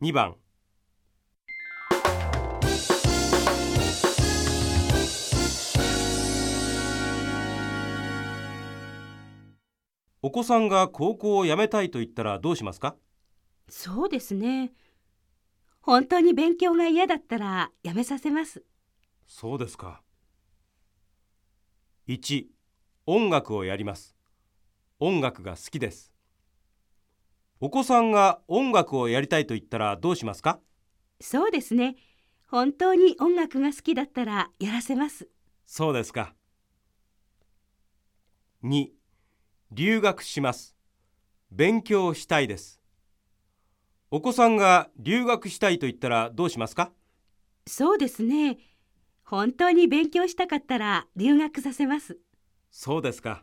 2番。お子さんが高校を辞めたいと言ったらどうしますか？そうですね。本当に勉強が嫌だったらやめさせます。そうですか。1音楽をやります。音楽が好きですお子さんが音楽をやりたいと言ったらどうしますか？そうですね。本当に音楽が好きだったらやらせます。そうですか2留学します勉強したいですお子さんが留学したいと言ったらどうしますか？そうですね。本当に勉強したかったら留学させます。そうですか